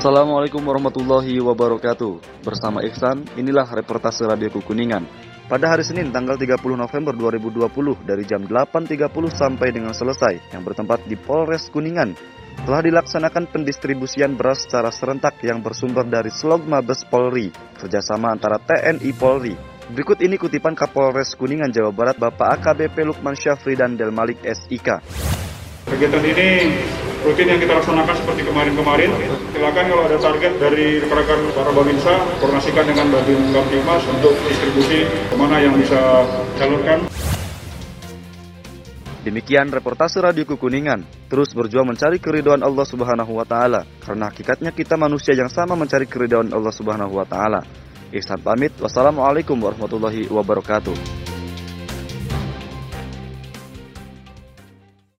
Assalamualaikum warahmatullahi wabarakatuh. Bersama Ihsan, inilah reportase Radio Kuningan. Pada hari Senin tanggal 30 November 2020 dari jam 8.30 sampai dengan selesai yang bertempat di Polres Kuningan telah dilaksanakan pendistribusian beras secara serentak yang bersumber dari Slog Mabes Polri kerjasama antara TNI Polri. Berikut ini kutipan Kapolres Kuningan Jawa Barat Bapak AKBP Lukman Syafri dan Del Malik SIK. Kegiatan ini rutin yang kita laksanakan seperti kemarin-kemarin. Silakan kalau ada target dari rekan-rekan para babinsa, koordinasikan dengan Babin Kamtimas untuk distribusi ke mana yang bisa salurkan. Demikian reportase Radio Kuningan. Terus berjuang mencari keridhaan Allah Subhanahu wa taala karena hakikatnya kita manusia yang sama mencari keridhaan Allah Subhanahu wa taala. Ihsan pamit. Wassalamualaikum warahmatullahi wabarakatuh.